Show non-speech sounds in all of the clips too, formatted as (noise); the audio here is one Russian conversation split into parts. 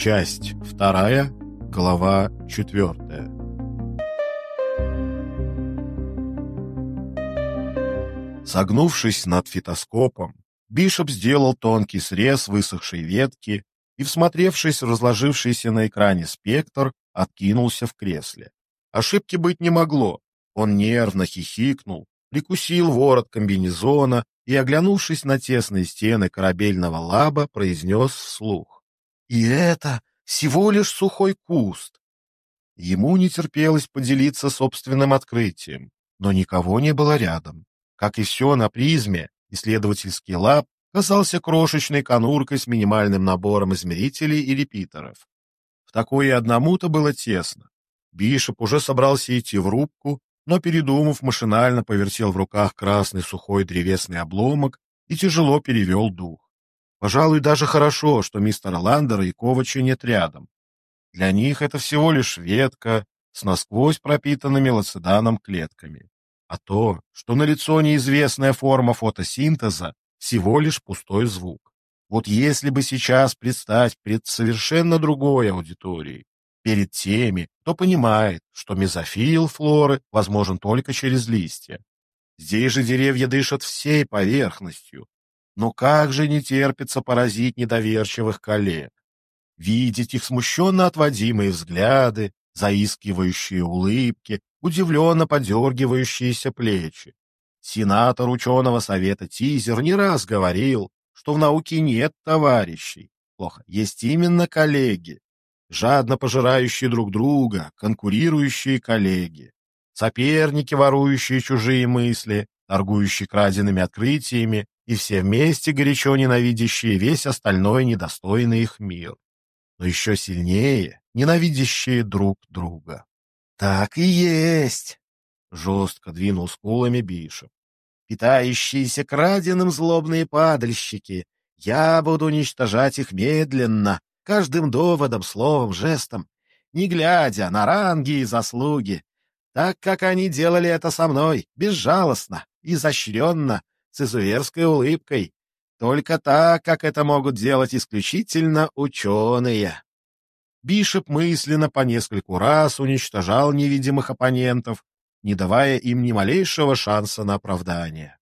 Часть вторая, глава четвертая. Согнувшись над фитоскопом, Бишоп сделал тонкий срез высохшей ветки и, всмотревшись в разложившийся на экране спектр, откинулся в кресле. Ошибки быть не могло. Он нервно хихикнул, прикусил ворот комбинезона и, оглянувшись на тесные стены корабельного лаба, произнес вслух. «И это всего лишь сухой куст!» Ему не терпелось поделиться собственным открытием, но никого не было рядом. Как и все на призме, исследовательский лаб казался крошечной конуркой с минимальным набором измерителей и репитеров. В такое одному-то было тесно. Бишоп уже собрался идти в рубку, но, передумав, машинально повертел в руках красный сухой древесный обломок и тяжело перевел дух. Пожалуй, даже хорошо, что мистера Ландера и Ковача нет рядом. Для них это всего лишь ветка с насквозь пропитанными лацеданом клетками а то, что налицо неизвестная форма фотосинтеза, всего лишь пустой звук. Вот если бы сейчас предстать перед совершенно другой аудиторией, перед теми, кто понимает, что мезофил флоры возможен только через листья. Здесь же деревья дышат всей поверхностью. Но как же не терпится поразить недоверчивых коллег? Видеть их смущенно отводимые взгляды, заискивающие улыбки, удивленно подергивающиеся плечи. Сенатор ученого совета Тизер не раз говорил, что в науке нет товарищей. Плохо, есть именно коллеги, жадно пожирающие друг друга, конкурирующие коллеги, соперники, ворующие чужие мысли, торгующие краденными открытиями и все вместе горячо ненавидящие весь остальной недостойный их мир. Но еще сильнее ненавидящие друг друга. Так и есть, жестко двинул скулами Бишоп. Питающиеся краденым злобные падальщики. Я буду уничтожать их медленно, каждым доводом, словом, жестом, не глядя на ранги и заслуги, так как они делали это со мной, безжалостно, изощренно, с изуверской улыбкой, только так, как это могут делать исключительно ученые. Бишоп мысленно по нескольку раз уничтожал невидимых оппонентов, не давая им ни малейшего шанса на оправдание.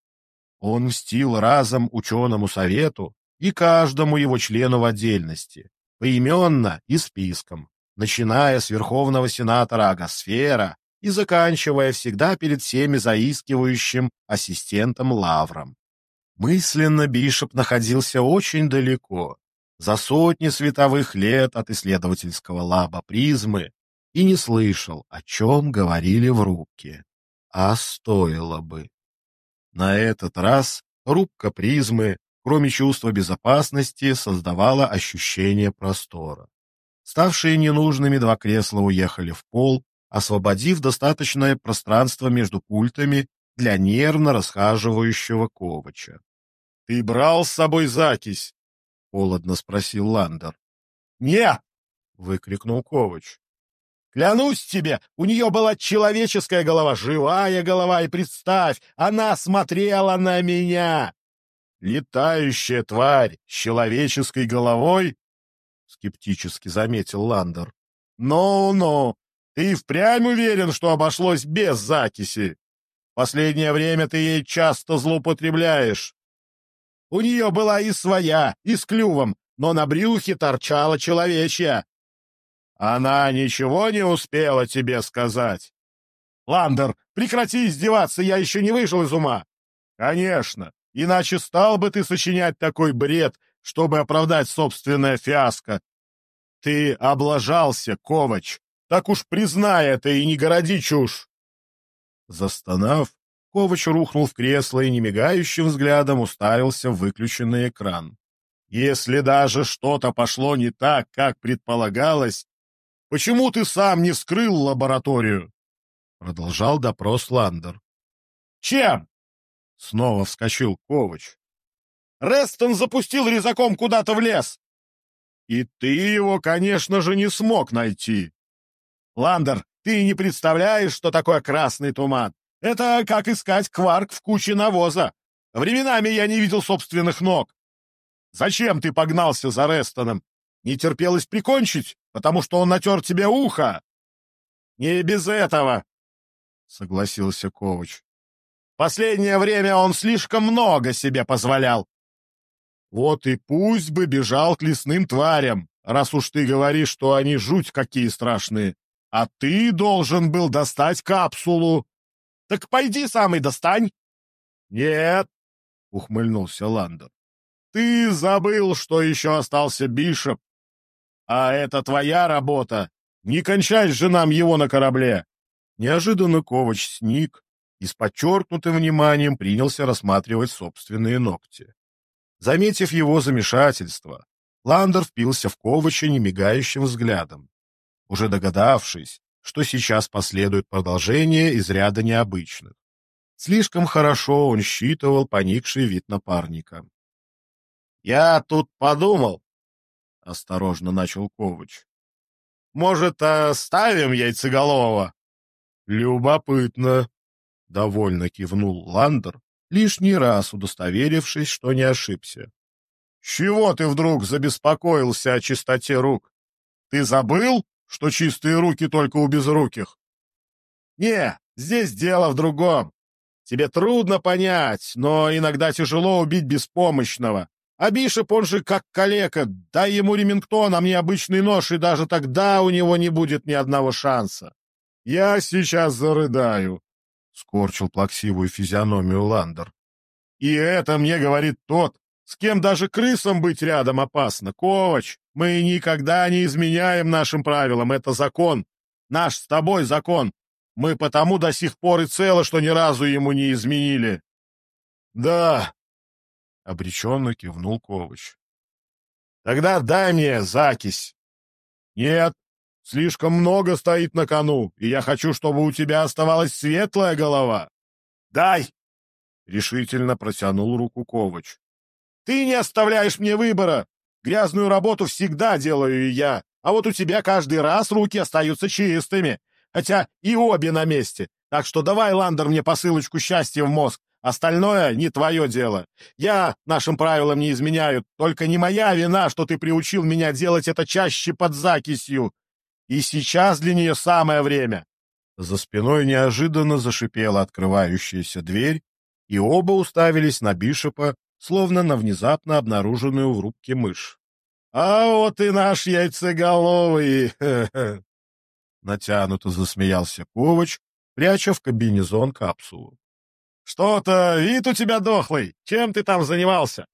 Он мстил разом ученому совету и каждому его члену в отдельности, поименно и списком, начиная с верховного сенатора Агосфера и заканчивая всегда перед всеми заискивающим ассистентом Лавром. Мысленно Бишоп находился очень далеко, за сотни световых лет от исследовательского лаба призмы и не слышал, о чем говорили в рубке. А стоило бы. На этот раз рубка призмы, кроме чувства безопасности, создавала ощущение простора. Ставшие ненужными два кресла уехали в пол, освободив достаточное пространство между пультами для нервно расхаживающего Ковача. — Ты брал с собой закись? — холодно спросил Ландер. «Нет!» — выкрикнул Ковач. «Клянусь тебе, у нее была человеческая голова, живая голова, и представь, она смотрела на меня!» «Летающая тварь с человеческой головой?» — скептически заметил Ландер. «Ну-ну, ты впрямь уверен, что обошлось без закиси? Последнее время ты ей часто злоупотребляешь. У нее была и своя, и с клювом, но на брюхе торчала человечья. Она ничего не успела тебе сказать. Ландер, прекрати издеваться, я еще не вышел из ума. Конечно, иначе стал бы ты сочинять такой бред, чтобы оправдать собственное фиаско. Ты облажался, Ковач. Так уж признай это и не городи чушь. Застонав, Ковач рухнул в кресло и немигающим взглядом уставился в выключенный экран. «Если даже что-то пошло не так, как предполагалось, почему ты сам не вскрыл лабораторию?» Продолжал допрос Ландер. «Чем?» — снова вскочил Ковач. «Рестон запустил резаком куда-то в лес!» «И ты его, конечно же, не смог найти!» «Ландер, ты не представляешь, что такое красный туман! Это как искать кварк в куче навоза. Временами я не видел собственных ног. Зачем ты погнался за Рестоном? Не терпелось прикончить, потому что он натер тебе ухо. Не без этого, — согласился Ковач. Последнее время он слишком много себе позволял. Вот и пусть бы бежал к лесным тварям, раз уж ты говоришь, что они жуть какие страшные. А ты должен был достать капсулу. Так пойди сам и достань. Нет, — ухмыльнулся Ландер. Ты забыл, что еще остался Бишоп. А это твоя работа. Не кончай же нам его на корабле. Неожиданно Ковач сник и с подчеркнутым вниманием принялся рассматривать собственные ногти. Заметив его замешательство, Ландер впился в Ковача немигающим взглядом, уже догадавшись, что сейчас последует продолжение из ряда необычных. Слишком хорошо он считывал поникший вид напарника. — Я тут подумал, — осторожно начал Ковач. — Может, оставим яйцеголового? — Любопытно, — довольно кивнул Ландер, лишний раз удостоверившись, что не ошибся. — Чего ты вдруг забеспокоился о чистоте рук? Ты забыл, что чистые руки только у безруких? — Не, здесь дело в другом. Тебе трудно понять, но иногда тяжело убить беспомощного. А Бишоп, он же как калека. Дай ему ремингтон, а мне обычный нож, и даже тогда у него не будет ни одного шанса. Я сейчас зарыдаю, — скорчил плаксивую физиономию Ландер. И это мне говорит тот, с кем даже крысам быть рядом опасно. Ковач, мы никогда не изменяем нашим правилам, это закон. Наш с тобой закон. Мы потому до сих пор и целы, что ни разу ему не изменили. — Да, — обреченно кивнул Ковач. — Тогда дай мне закись. — Нет, слишком много стоит на кону, и я хочу, чтобы у тебя оставалась светлая голова. — Дай! — решительно протянул руку Ковач. — Ты не оставляешь мне выбора. Грязную работу всегда делаю я, а вот у тебя каждый раз руки остаются чистыми хотя и обе на месте. Так что давай, Ландер, мне посылочку счастья в мозг. Остальное не твое дело. Я нашим правилам не изменяю. Только не моя вина, что ты приучил меня делать это чаще под закисью. И сейчас для нее самое время. За спиной неожиданно зашипела открывающаяся дверь, и оба уставились на Бишопа, словно на внезапно обнаруженную в рубке мышь. — А вот и наш яйцеголовый! (laughs) Натянуто засмеялся Ковач, пряча в комбинезон капсулу. «Что-то вид у тебя дохлый. Чем ты там занимался?»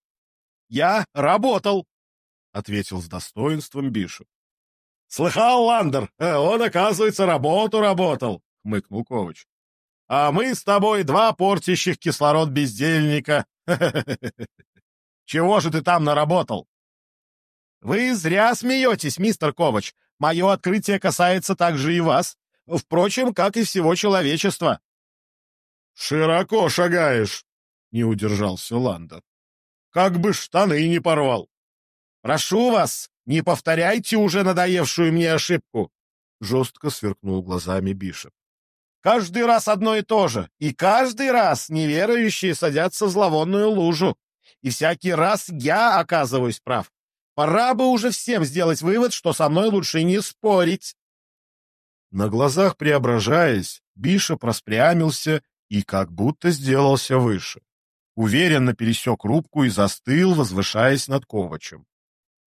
«Я работал», — ответил с достоинством Бишоп. «Слыхал, Ландер, э, он, оказывается, работу работал», — хмыкнул Ковач. «А мы с тобой два портящих кислород бездельника. (laughs) Чего же ты там наработал?» «Вы зря смеетесь, мистер Ковач. Мое открытие касается также и вас. Впрочем, как и всего человечества». «Широко шагаешь», — не удержался Ландер. «Как бы штаны не порвал». «Прошу вас, не повторяйте уже надоевшую мне ошибку», — жестко сверкнул глазами Бишоп. «Каждый раз одно и то же, и каждый раз неверующие садятся в зловонную лужу, и всякий раз я оказываюсь прав. Пора бы уже всем сделать вывод, что со мной лучше не спорить. На глазах преображаясь, Бишоп распрямился и как будто сделался выше. Уверенно пересек рубку и застыл, возвышаясь над Ковачем.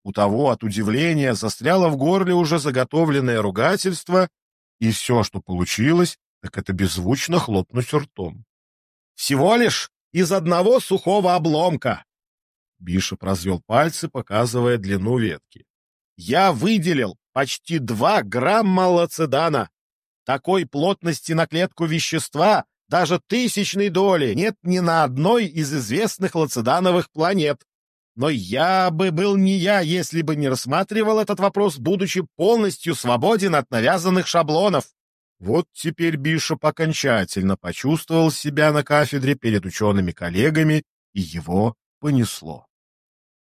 У того от удивления застряло в горле уже заготовленное ругательство, и все, что получилось, так это беззвучно хлопнуть ртом. «Всего лишь из одного сухого обломка!» Бишоп развел пальцы, показывая длину ветки. «Я выделил почти два грамма лацедана. Такой плотности на клетку вещества даже тысячной доли нет ни на одной из известных лацедановых планет. Но я бы был не я, если бы не рассматривал этот вопрос, будучи полностью свободен от навязанных шаблонов. Вот теперь Бишоп окончательно почувствовал себя на кафедре перед учеными коллегами, и его понесло.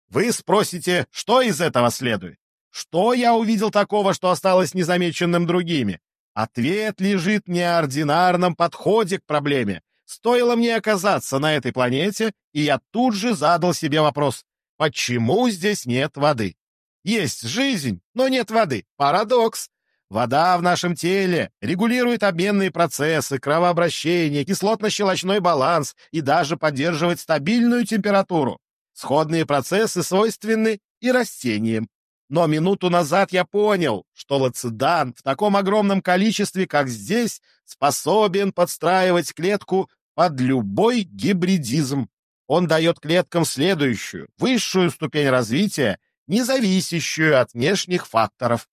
Вы спросите, что из этого следует? Что я увидел такого, что осталось незамеченным другими? Ответ лежит в неординарном подходе к проблеме. Стоило мне оказаться на этой планете, и я тут же задал себе вопрос, почему здесь нет воды? Есть жизнь, но нет воды. Парадокс. Вода в нашем теле регулирует обменные процессы, кровообращение, кислотно-щелочной баланс и даже поддерживает стабильную температуру. Сходные процессы свойственны и растениям. Но минуту назад я понял, что лацидан в таком огромном количестве, как здесь, способен подстраивать клетку под любой гибридизм. Он дает клеткам следующую, высшую ступень развития, не зависящую от внешних факторов.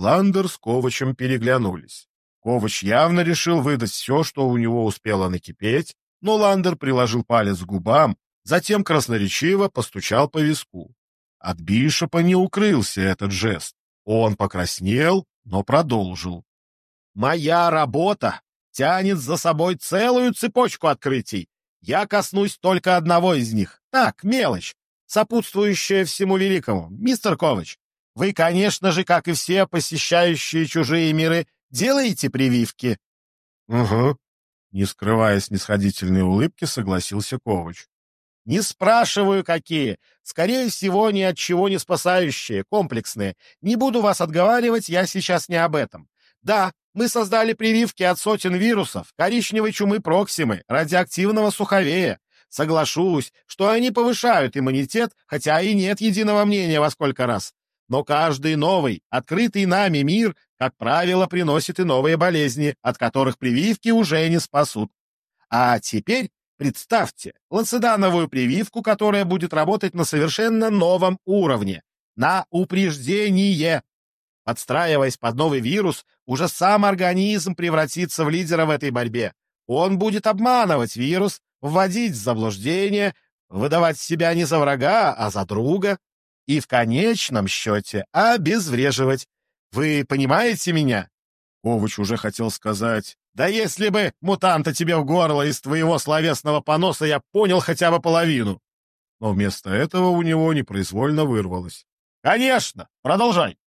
Ландер с Ковачем переглянулись. Ковач явно решил выдать все, что у него успело накипеть, но Ландер приложил палец к губам, затем красноречиво постучал по виску. От Бишопа не укрылся этот жест. Он покраснел, но продолжил. «Моя работа тянет за собой целую цепочку открытий. Я коснусь только одного из них. Так, мелочь, сопутствующая всему великому. Мистер Ковач, вы, конечно же, как и все посещающие чужие миры, делаете прививки?» «Угу», — не скрывая снисходительной улыбки, согласился Ковач. Не спрашиваю, какие. Скорее всего, ни от чего не спасающие, комплексные. Не буду вас отговаривать, я сейчас не об этом. Да, мы создали прививки от сотен вирусов, коричневой чумы Проксимы, радиоактивного суховея. Соглашусь, что они повышают иммунитет, хотя и нет единого мнения во сколько раз. Но каждый новый, открытый нами мир, как правило, приносит и новые болезни, от которых прививки уже не спасут. А теперь Представьте, ланцедановую прививку, которая будет работать на совершенно новом уровне, на упреждение. Подстраиваясь под новый вирус, уже сам организм превратится в лидера в этой борьбе. Он будет обманывать вирус, вводить в заблуждение, выдавать себя не за врага, а за друга и в конечном счете обезвреживать. Вы понимаете меня? Ковач уже хотел сказать да если бы мутанта тебе в горло из твоего словесного поноса я понял хотя бы половину. Но вместо этого у него непроизвольно вырвалось. Конечно, продолжай.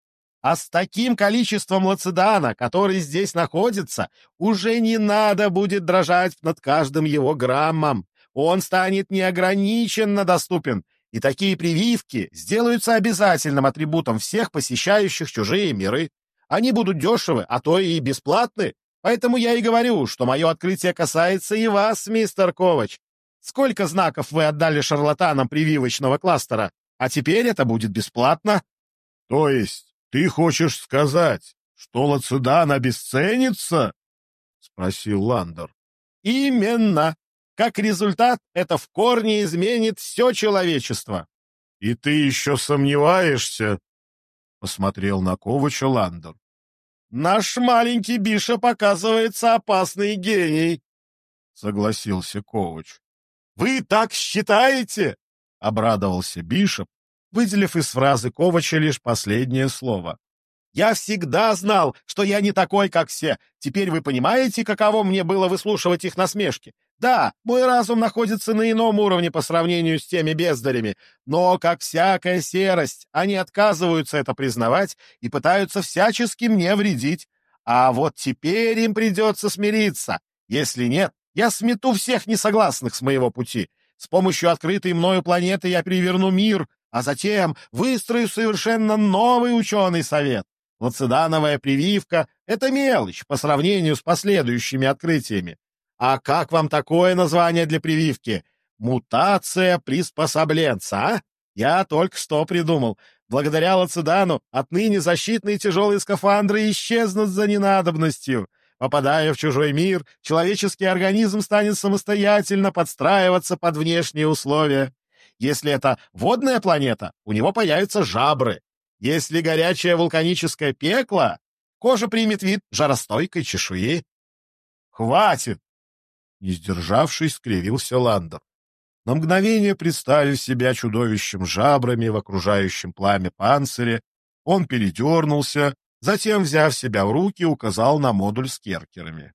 А с таким количеством лацедана, который здесь находится, уже не надо будет дрожать над каждым его граммом. Он станет неограниченно доступен, и такие прививки сделаются обязательным атрибутом всех посещающих чужие миры. Они будут дешевы, а то и бесплатны. Поэтому я и говорю, что мое открытие касается и вас, мистер Ковач. Сколько знаков вы отдали шарлатанам прививочного кластера, а теперь это будет бесплатно? — То есть ты хочешь сказать, что Лацидан обесценится? — спросил Ландер. — Именно. Как результат, это в корне изменит все человечество. — И ты еще сомневаешься? — посмотрел на Ковача Ландер. Наш маленький Биша показывается опасный гений, — согласился Ковач. — Вы так считаете? — обрадовался Бишоп, выделив из фразы Ковача лишь последнее слово. Я всегда знал, что я не такой, как все. Теперь вы понимаете, каково мне было выслушивать их насмешки? Да, мой разум находится на ином уровне по сравнению с теми бездарями, но, как всякая серость, они отказываются это признавать и пытаются всячески мне вредить. А вот теперь им придется смириться. Если нет, я смету всех несогласных с моего пути. С помощью открытой мною планеты я переверну мир, а затем выстрою совершенно новый ученый совет. Лацедановая прививка — это мелочь по сравнению с последующими открытиями. А как вам такое название для прививки? Мутация приспособленца, а? Я только что придумал. Благодаря Лацидану отныне защитные тяжелые скафандры исчезнут за ненадобностью. Попадая в чужой мир, человеческий организм станет самостоятельно подстраиваться под внешние условия. Если это водная планета, у него появятся жабры. Если горячее вулканическое пекло, кожа примет вид жаростойкой чешуи. «Хватит!» Не сдержавшись, скривился Ландер. На мгновение представив себя чудовищем жабрами в окружающем пламя панцире, он передернулся, затем, взяв себя в руки, указал на модуль с керкерами.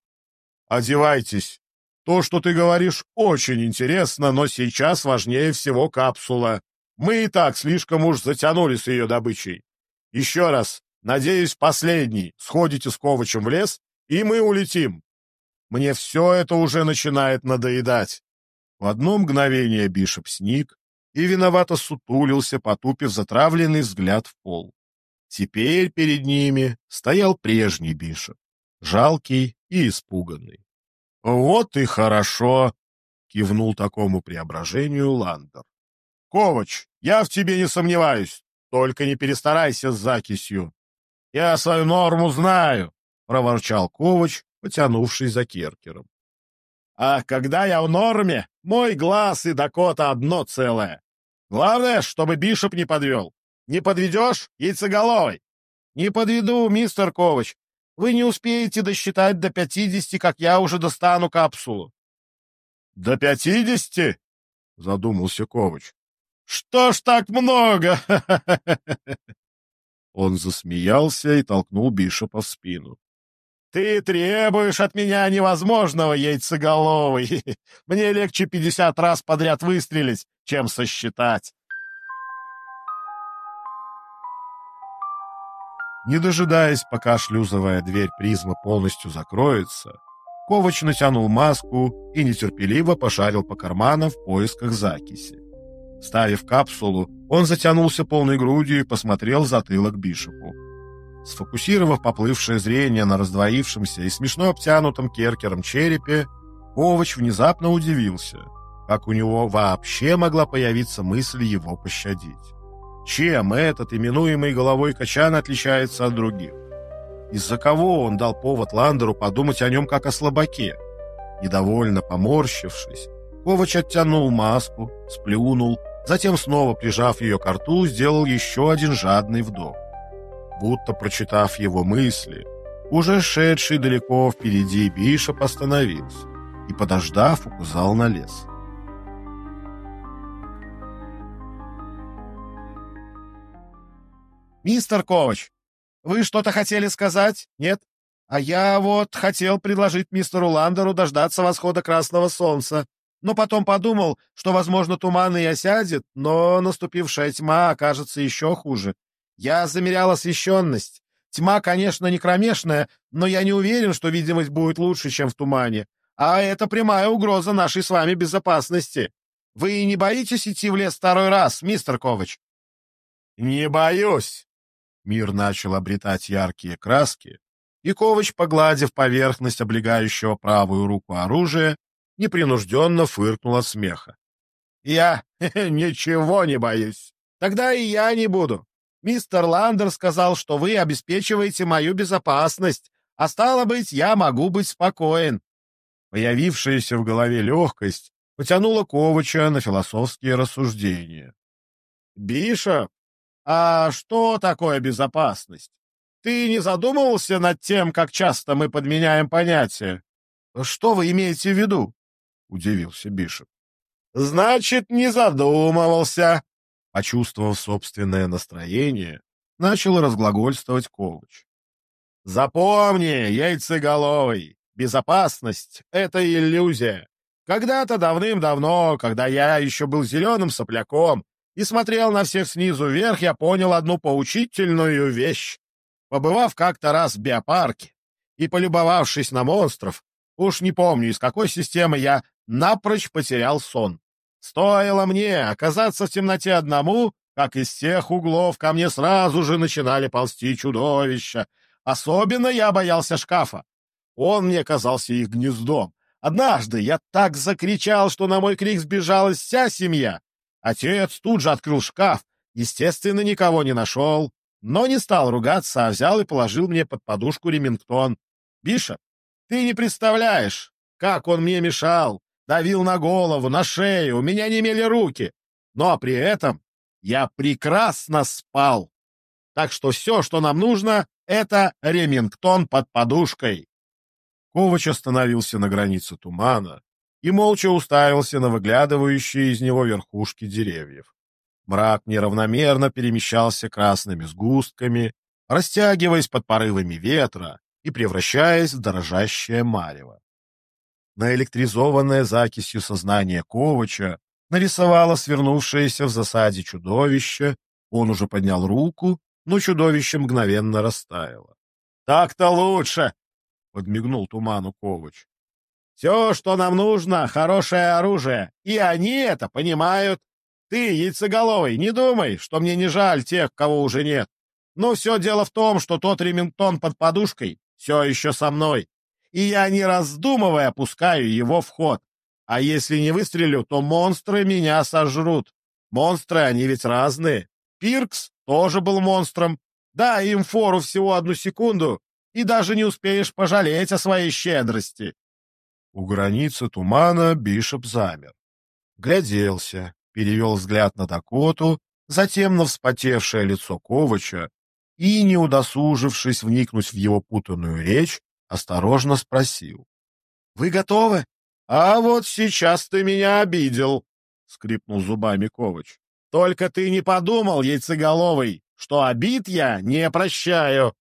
«Одевайтесь. То, что ты говоришь, очень интересно, но сейчас важнее всего капсула. Мы и так слишком уж затянули с ее добычей. Еще раз, надеюсь, последний, сходите с Ковачем в лес, и мы улетим. Мне все это уже начинает надоедать. В одно мгновение Бишоп сник, и виновато сутулился, потупив затравленный взгляд в пол. Теперь перед ними стоял прежний Бишоп, жалкий и испуганный. — Вот и хорошо! — кивнул такому преображению Ландер. — Ковач, я в тебе не сомневаюсь, только не перестарайся с закисью. — Я свою норму знаю, — проворчал Ковач, потянувшись за Керкером. — А когда я в норме, мой глаз и Дакота одно целое. Главное, чтобы Бишоп не подвел. Не подведешь — яйцеголовый. — Не подведу, мистер Ковач. Вы не успеете досчитать до пятидесяти, как я уже достану капсулу. — До пятидесяти? — задумался Ковач. — Что ж так много? (laughs) Он засмеялся и толкнул Бишопа в спину. Ты требуешь от меня невозможного, яйцеголовый. (laughs) Мне легче пятьдесят раз подряд выстрелить, чем сосчитать. Не дожидаясь, пока шлюзовая дверь призмы полностью закроется, Ковач натянул маску и нетерпеливо пошарил по карманам в поисках закиси. Ставив капсулу, он затянулся полной грудью и посмотрел затылок Бишопу. Сфокусировав поплывшее зрение на раздвоившемся и смешно обтянутом керкером черепе, Ковач внезапно удивился, как у него вообще могла появиться мысль его пощадить. Чем этот именуемый головой Качан отличается от других? Из-за кого он дал повод Ландеру подумать о нем как о слабаке? Недовольно поморщившись, Ковач оттянул маску, сплюнул, затем снова, прижав ее к рту, сделал еще один жадный вдох будто прочитав его мысли, уже шедший далеко впереди Бишоп остановился и, подождав, указал на лес. «Мистер Ковач, вы что-то хотели сказать? Нет? А я вот хотел предложить мистеру Ландеру дождаться восхода красного солнца, но потом подумал, что, возможно, туман и осядет, но наступившая тьма окажется еще хуже. Я замерял освещенность. Тьма, конечно, не кромешная, но я не уверен, что видимость будет лучше, чем в тумане. А это прямая угроза нашей с вами безопасности. Вы не боитесь идти в лес второй раз, мистер Ковач? Не боюсь. Мир начал обретать яркие краски, и Ковач, погладив поверхность облегающего правую руку оружия, непринужденно фыркнул от смеха. «Я (laughs) ничего не боюсь. Тогда и я не буду. Мистер Ландер сказал, что вы обеспечиваете мою безопасность, а стало быть, я могу быть спокоен. Появившаяся в голове легкость потянула Ковача на философские рассуждения. «Бишоп, а что такое безопасность? Ты не задумывался над тем, как часто мы подменяем понятия? Что вы имеете в виду?» — удивился Бишоп. «Значит, не задумывался», Почувствовав собственное настроение, начал разглагольствовать Ковач. «Запомни, яйцеголовый, безопасность — это иллюзия. Когда-то давным-давно, когда я еще был зеленым сопляком и смотрел на всех снизу вверх, я понял одну поучительную вещь. Побывав как-то раз в биопарке и полюбовавшись на монстров, уж не помню, из какой системы я напрочь потерял сон. Стоило мне оказаться в темноте одному, как из всех углов ко мне сразу же начинали ползти чудовища. Особенно я боялся шкафа. Он мне казался их гнездом. Однажды я так закричал, что на мой крик сбежалась вся семья. Отец тут же открыл шкаф, естественно, никого не нашел, но не стал ругаться, а взял и положил мне под подушку ремингтон. Бишоп, ты не представляешь, как он мне мешал давил на голову, на шею, у меня не имели руки. Но при этом я прекрасно спал. Так что все, что нам нужно, это ремингтон под подушкой. Ковач остановился на границе тумана и молча уставился на выглядывающие из него верхушки деревьев. Мрак неравномерно перемещался красными сгустками, растягиваясь под порывами ветра и превращаясь в дрожащее марево наэлектризованное закисью сознание Ковача, нарисовало свернувшееся в засаде чудовище, он уже поднял руку, но чудовище мгновенно растаяло. — Так-то лучше! — подмигнул туману Ковач. — Все, что нам нужно, хорошее оружие, и они это понимают. Ты, яйцеголовый, не думай, что мне не жаль тех, кого уже нет. Но все дело в том, что тот ремингтон под подушкой все еще со мной, и я, не раздумывая, опускаю его в ход. А если не выстрелю, то монстры меня сожрут. Монстры, они ведь разные. Пиркс тоже был монстром. Да, им фору всего одну секунду, и даже не успеешь пожалеть о своей щедрости. У границы тумана Бишоп замер. Гляделся, перевел взгляд на Дакоту, затем на вспотевшее лицо Ковача и, не удосужившись вникнуть в его путанную речь, осторожно спросил. — Вы готовы? — А вот сейчас ты меня обидел, — скрипнул зубами Ковач. — Только ты не подумал, яйцеголовый, что обид я не прощаю.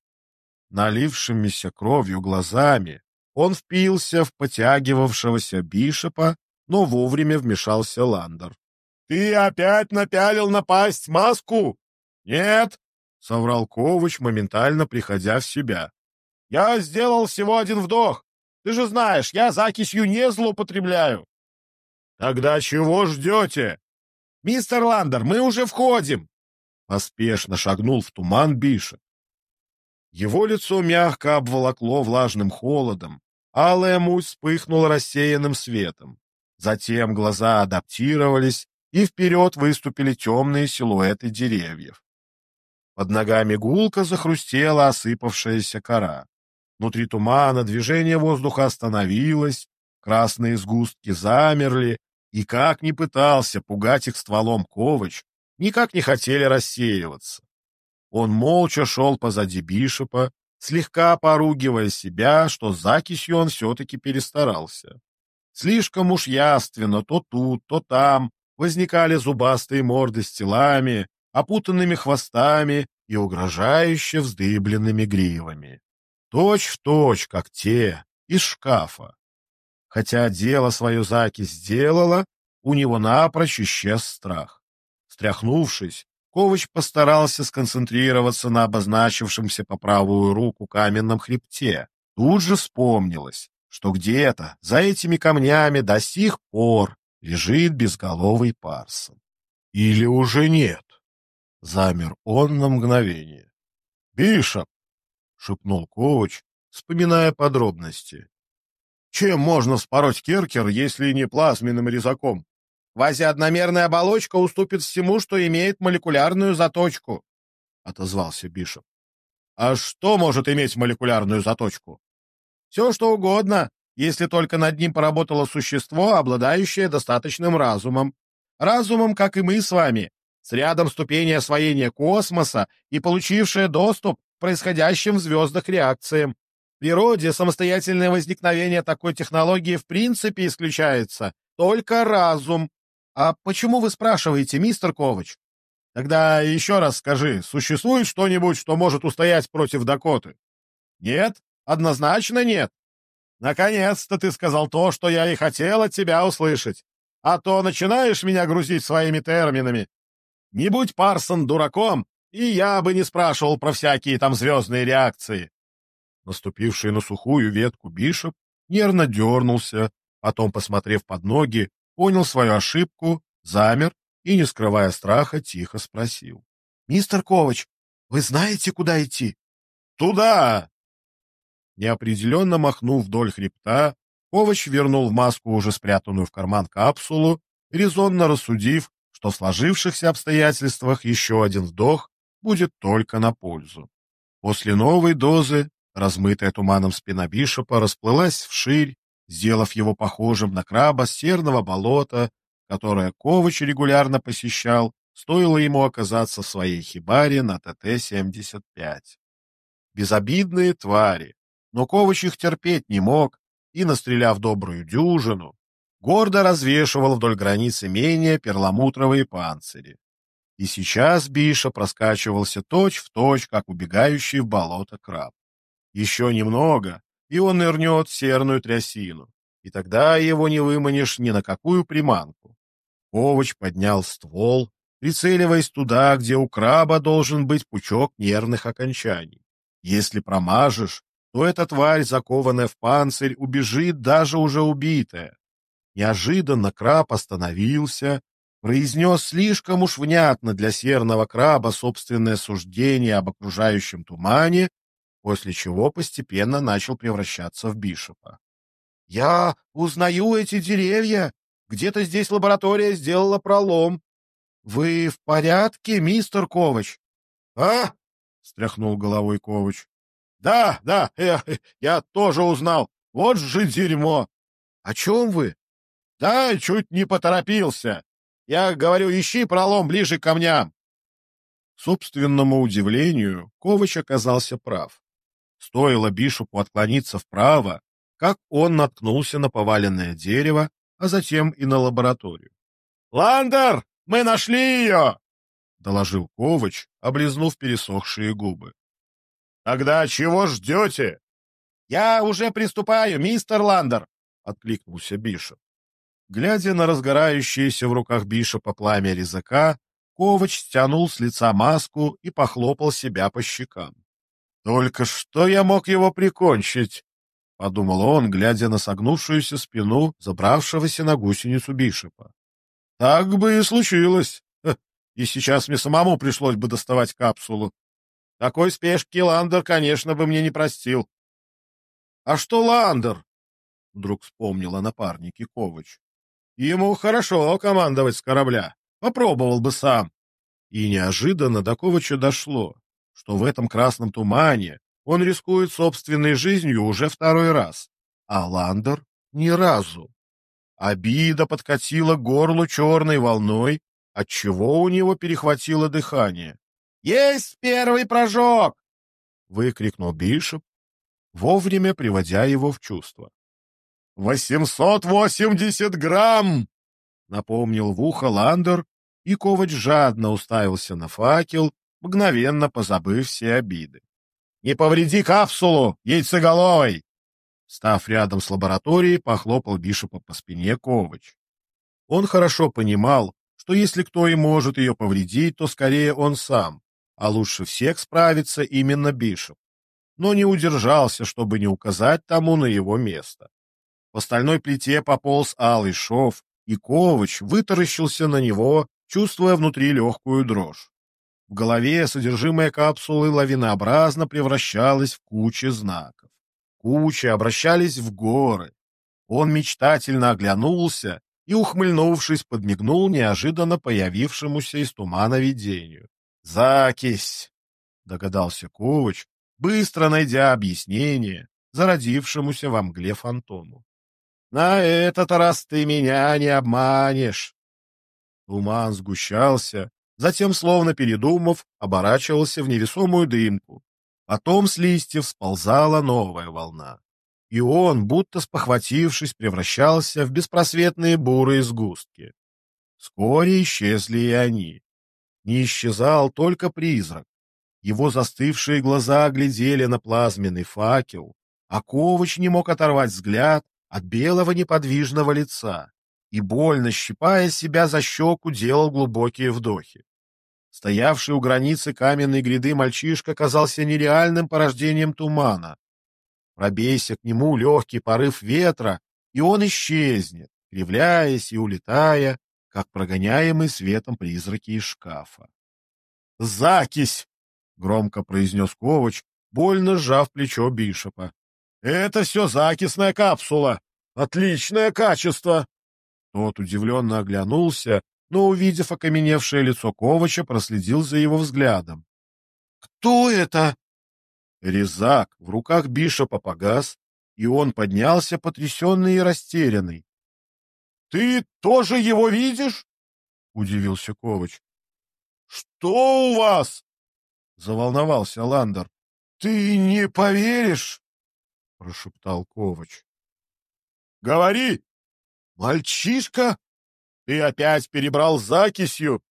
Налившимися кровью глазами он впился в потягивавшегося Бишопа, но вовремя вмешался Ландер. — Ты опять напялил на пасть маску? — Нет, — соврал Ковач, моментально приходя в себя. — Я сделал всего один вдох. Ты же знаешь, я закисью не злоупотребляю. — Тогда чего ждете? — Мистер Ландер, мы уже входим. Поспешно шагнул в туман Бишоп. Его лицо мягко обволокло влажным холодом, Алая муть вспыхнула рассеянным светом. Затем глаза адаптировались, и вперед выступили темные силуэты деревьев. Под ногами гулко захрустела осыпавшаяся кора. Внутри тумана движение воздуха остановилось, красные сгустки замерли, и как ни пытался пугать их стволом Ковач, никак не хотели рассеиваться. Он молча шел позади Бишопа, слегка поругивая себя, что закисью он все-таки перестарался. Слишком уж яственно то тут, то там возникали зубастые морды с телами, опутанными хвостами и угрожающе вздыбленными гривами. Точь в точь, как те, из шкафа. Хотя дело свое Заки сделала, у него напрочь исчез страх. Стряхнувшись, Ковач постарался сконцентрироваться на обозначившемся по правую руку каменном хребте. Тут же вспомнилось, что где-то за этими камнями до сих пор лежит безголовый Парсон. Или уже нет? Замер он на мгновение. «Бишоп!» — шепнул Ковач, вспоминая подробности. «Чем можно спороть Керкер, если не плазменным резаком?» Квазиодномерная оболочка уступит всему, что имеет молекулярную заточку, — отозвался Бишоп. — А что может иметь молекулярную заточку? — Все, что угодно, если только над ним поработало существо, обладающее достаточным разумом. Разумом, как и мы с вами, с рядом ступеней освоения космоса и получившее доступ происходящим в звездах реакциям. В природе самостоятельное возникновение такой технологии в принципе исключается. Только разум, «А почему вы спрашиваете, мистер Ковач?» «Тогда еще раз скажи, существует что-нибудь, что может устоять против Дакоты?» «Нет, однозначно нет. Наконец-то ты сказал то, что я и хотел от тебя услышать. А то начинаешь меня грузить своими терминами. Не будь Парсон дураком, и я бы не спрашивал про всякие там звездные реакции». Наступивший на сухую ветку Бишоп нервно дернулся, потом, посмотрев под ноги, понял свою ошибку, замер и, не скрывая страха, тихо спросил. — Мистер Ковач, вы знаете, куда идти? — Туда! Неопределенно махнув вдоль хребта, Ковач вернул в маску уже спрятанную в карман капсулу, резонно рассудив, что в сложившихся обстоятельствах еще один вдох будет только на пользу. После новой дозы размытая туманом спина Бишопа расплылась вширь, сделав его похожим на краба с серного болота, которое Ковач регулярно посещал, стоило ему оказаться в своей хибаре на ТТ-75. Безобидные твари, но Ковач их терпеть не мог и, настреляв добрую дюжину, гордо развешивал вдоль границы имения перламутровые панцири. И сейчас Биша проскачивался точь-в-точь, точь, как убегающий в болото краб. Еще немного, и он нырнет в серную трясину, и тогда его не выманишь ни на какую приманку. Ковач поднял ствол, прицеливаясь туда, где у краба должен быть пучок нервных окончаний. Если промажешь, то эта тварь, закованная в панцирь, убежит даже уже убитая. Неожиданно краб остановился, произнес слишком уж внятно для серного краба собственное суждение об окружающем тумане, после чего постепенно начал превращаться в Бишопа. «Я узнаю эти деревья. Где-то здесь лаборатория сделала пролом. Вы в порядке, мистер Ковач?» «А?» — стряхнул головой Ковач. «Да, да, я, я тоже узнал. Вот же дерьмо!» «О чем вы?» «Да, чуть не поторопился. Я говорю, ищи пролом ближе к камням. К собственному удивлению, Ковач оказался прав. Стоило Бишопу отклониться вправо, как он наткнулся на поваленное дерево, а затем и на лабораторию. «Ландер, мы нашли ее!» — доложил Ковач, облизнув пересохшие губы. «Тогда чего ждете?» «Я уже приступаю, мистер Ландер!» — откликнулся Бишоп. Глядя на разгорающееся в руках Бишопа пламя резака, Ковач стянул с лица маску и похлопал себя по щекам. «Только что я мог его прикончить?» — подумал он, глядя на согнувшуюся спину забравшегося на гусеницу Бишопа. «Так бы и случилось. И сейчас мне самому пришлось бы доставать капсулу. Такой спешки Ландер, конечно, бы мне не простил». «А что Ландер?» — вдруг вспомнил о напарнике Ковач. Ему хорошо командовать с корабля. Попробовал бы сам. И неожиданно до Ковача дошло, что в этом красном тумане он рискует собственной жизнью уже второй раз, а Ландер — ни разу. Обида подкатила к горлу черной волной, отчего у него перехватило дыхание. «Есть первый прожог!» — выкрикнул Бишоп, вовремя приводя его в чувство. «Восемьсот восемьдесят грамм!» — напомнил в ухо Ландер, и Ковач жадно уставился на факел, мгновенно позабыв все обиды. «Не повреди капсулу, яйцеголовой!» Став рядом с лабораторией, похлопал Бишопа по спине Ковач. Он хорошо понимал, что если кто и может ее повредить, то скорее он сам, а лучше всех справится именно Бишоп. Но не удержался, чтобы не указать тому на его место. По стальной плите пополз алый шов, и Ковач вытаращился на него, чувствуя внутри легкую дрожь. В голове содержимое капсулы лавинообразно превращалось в кучи знаков. Кучи обращались в горы. Он мечтательно оглянулся и, ухмыльнувшись, подмигнул неожиданно появившемуся из тумана видению. «Закись!» — догадался Ковач, быстро найдя объяснение зародившемуся во мгле фантому. На этот раз ты меня не обманешь. Туман сгущался, затем, словно передумав, оборачивался в невесомую дымку. Потом с листьев сползала новая волна. И он, будто спохватившись, превращался в беспросветные бурые сгустки. Вскоре исчезли и они. Не исчезал только призрак. Его застывшие глаза глядели на плазменный факел, а Ковач не мог оторвать взгляд от белого неподвижного лица и, больно щипая себя за щеку, делал глубокие вдохи. Стоявший у границы каменной гряды мальчишка казался нереальным порождением тумана. Пробейся к нему легкий порыв ветра, и он исчезнет, кривляясь и улетая, как прогоняемый светом призраки из шкафа. «Закись!» — громко произнес Ковач, больно сжав плечо Бишопа. Это все закисная капсула. Отличное качество. Тот удивленно оглянулся, но, увидев окаменевшее лицо Ковача, проследил за его взглядом. «Кто это?» Резак в руках Бишопа погас, и он поднялся, потрясенный и растерянный. «Ты тоже его видишь?» — удивился Ковач. «Что у вас?» — заволновался Ландер. «Ты не поверишь!» — прошептал Ковач. — Говори! Мальчишка? Ты опять перебрал закисью?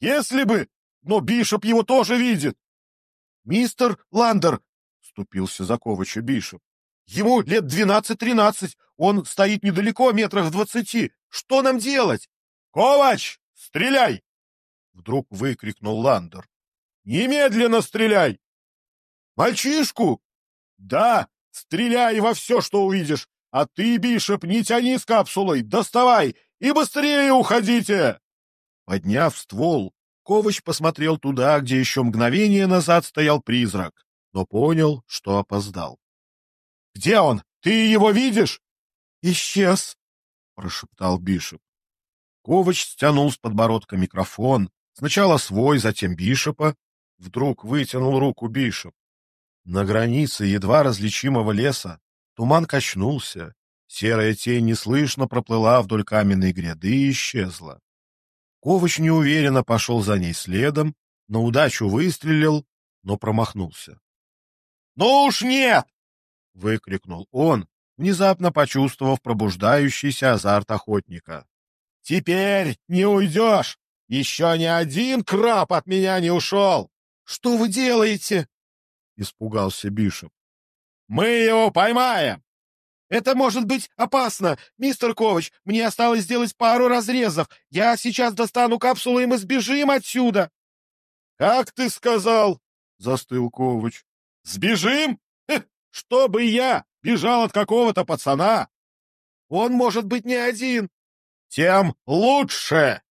Если бы! Но Бишоп его тоже видит! — Мистер Ландер! — вступился за Ковача Бишоп. — Ему лет двенадцать-тринадцать. Он стоит недалеко, метрах в двадцати. Что нам делать? — Ковач, стреляй! — вдруг выкрикнул Ландер. — Немедленно стреляй! — Мальчишку? — Да, Стреляй во все, что увидишь! А ты, Бишоп, не тяни с капсулой! Доставай! И быстрее уходите!» Подняв ствол, Ковач посмотрел туда, где еще мгновение назад стоял призрак, но понял, что опоздал. — Где он? Ты его видишь? — Исчез, — прошептал Бишоп. Ковач стянул с подбородка микрофон, сначала свой, затем Бишопа. Вдруг вытянул руку Бишоп. На границе едва различимого леса туман качнулся, серая тень неслышно проплыла вдоль каменной гряды и исчезла. Ковач неуверенно пошел за ней следом, на удачу выстрелил, но промахнулся. — Ну уж нет! — выкрикнул он, внезапно почувствовав пробуждающийся азарт охотника. — Теперь не уйдешь! Еще ни один краб от меня не ушел! Что вы делаете? — испугался Бишоп. — Мы его поймаем! Это может быть опасно. Мистер Ковач, мне осталось сделать пару разрезов. Я сейчас достану капсулу, и мы сбежим отсюда. — Как ты сказал? — застыл Ковач. — Сбежим? Хе, чтобы я бежал от какого-то пацана? Он может быть не один. Тем лучше.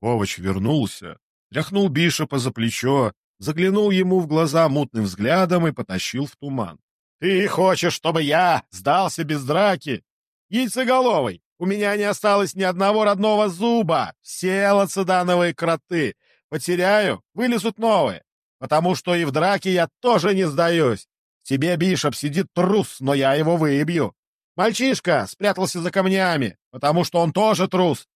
Ковач вернулся, тряхнул Бишопа за плечо, заглянул ему в глаза мутным взглядом и потащил в туман. — Ты хочешь, чтобы я сдался без драки? Яйцеголовый, у меня не осталось ни одного родного зуба. Все лацедановые кроты. Потеряю, вылезут новые. Потому что и в драке я тоже не сдаюсь. тебе, Бишоп, сидит трус, но я его выбью. Мальчишка спрятался за камнями, потому что он тоже трус.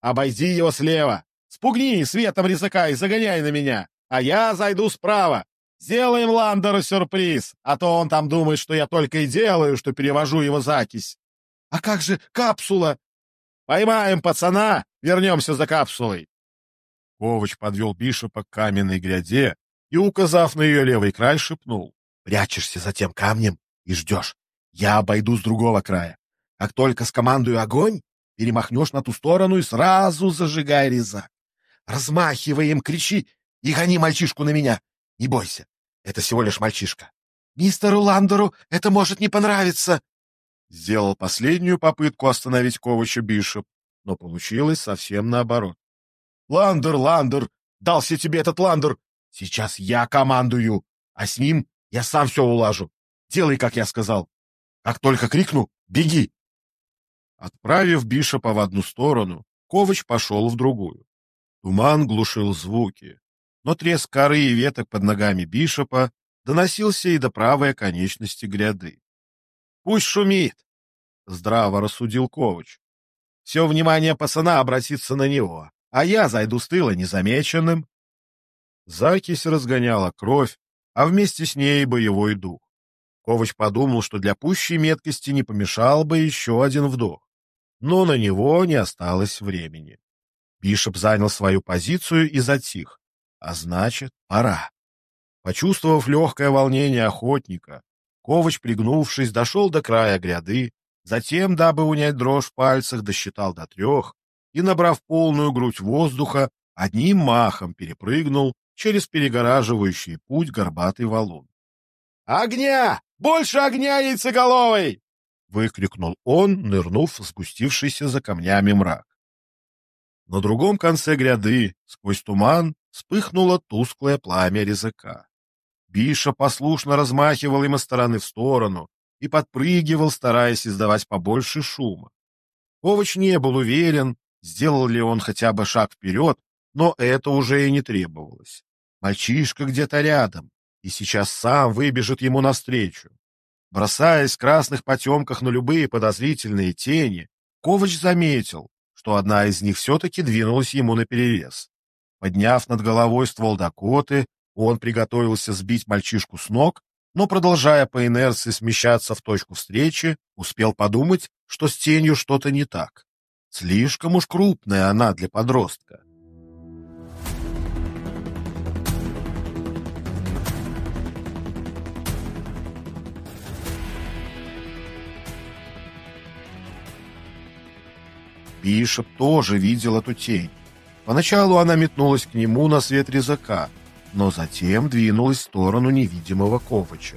Обойди его слева. Спугни светом резака и загоняй на меня а я зайду справа. Сделаем Ландеру сюрприз, а то он там думает, что я только и делаю, что перевожу его закись. А как же капсула? Поймаем пацана, вернемся за капсулой. Ковач подвел Бишопа к каменной гряде и, указав на ее левый край, шепнул. «Прячешься за тем камнем и ждешь. Я обойду с другого края. Как только скомандую огонь, перемахнешь на ту сторону и сразу зажигай резак. Размахивай им, кричи и гони мальчишку на меня. Не бойся, это всего лишь мальчишка. Мистеру Ландеру это может не понравиться. Сделал последнюю попытку остановить Ковача Бишоп, но получилось совсем наоборот. Ландер, Ландер, дался тебе этот Ландер. Сейчас я командую, а с ним я сам все улажу. Делай, как я сказал. Как только крикну, беги. Отправив Бишопа в одну сторону, Ковач пошел в другую. Туман глушил звуки, но треск коры и веток под ногами Бишопа доносился и до правой конечности гряды. «Пусть шумит!» — здраво рассудил Ковач. «Все внимание пацана обратится на него, а я зайду с тыла незамеченным». Закись разгоняла кровь, а вместе с ней боевой дух. Ковач подумал, что для пущей меткости не помешал бы еще один вдох, но на него не осталось времени. Бишоп занял свою позицию и затих, а значит, пора. Почувствовав легкое волнение охотника, Ковач, пригнувшись, дошел до края гряды, затем, дабы унять дрожь в пальцах, досчитал до трех и, набрав полную грудь воздуха, одним махом перепрыгнул через перегораживающий путь горбатый валун. «Огня! Больше огня, яйцеголовый!» — выкрикнул он, нырнув в сгустившийся за камнями мрак. На другом конце гряды, сквозь туман, вспыхнуло тусклое пламя резака. Биша послушно размахивал им из стороны в сторону и подпрыгивал, стараясь издавать побольше шума. Ковач не был уверен, сделал ли он хотя бы шаг вперед, но это уже и не требовалось. Мальчишка где-то рядом, и сейчас сам выбежит ему навстречу. Бросаясь в красных потемках на любые подозрительные тени, Ковач заметил, что одна из них все-таки двинулась ему наперерез. Подняв над головой ствол Дакоты, он приготовился сбить мальчишку с ног, но, продолжая по инерции смещаться в точку встречи, успел подумать, что с тенью что-то не так. Слишком уж крупная она для подростка. Бишоп тоже видел эту тень. Поначалу она метнулась к нему на свет резака, но затем двинулась в сторону невидимого Ковача.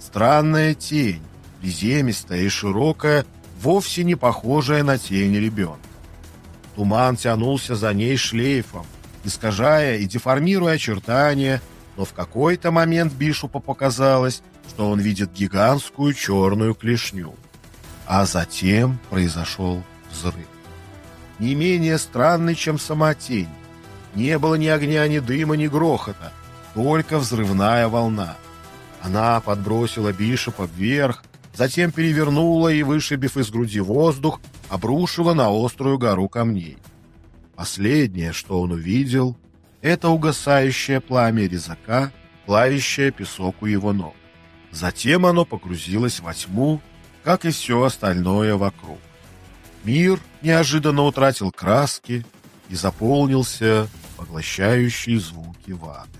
Странная тень, приземистая и широкая, вовсе не похожая на тень ребенка. Туман тянулся за ней шлейфом, искажая и деформируя очертания, но в какой-то момент Бишупу показалось, что он видит гигантскую черную клешню. А затем произошел взрыв. Не менее странный, чем сама тень. Не было ни огня, ни дыма, ни грохота, только взрывная волна. Она подбросила Бишопа вверх, затем перевернула и, вышибив из груди воздух, обрушила на острую гору камней. Последнее, что он увидел, это угасающее пламя резака, плавящее песок у его ног. Затем оно погрузилось во тьму, как и все остальное вокруг. Мир неожиданно утратил краски и заполнился поглощающей звуки ватой.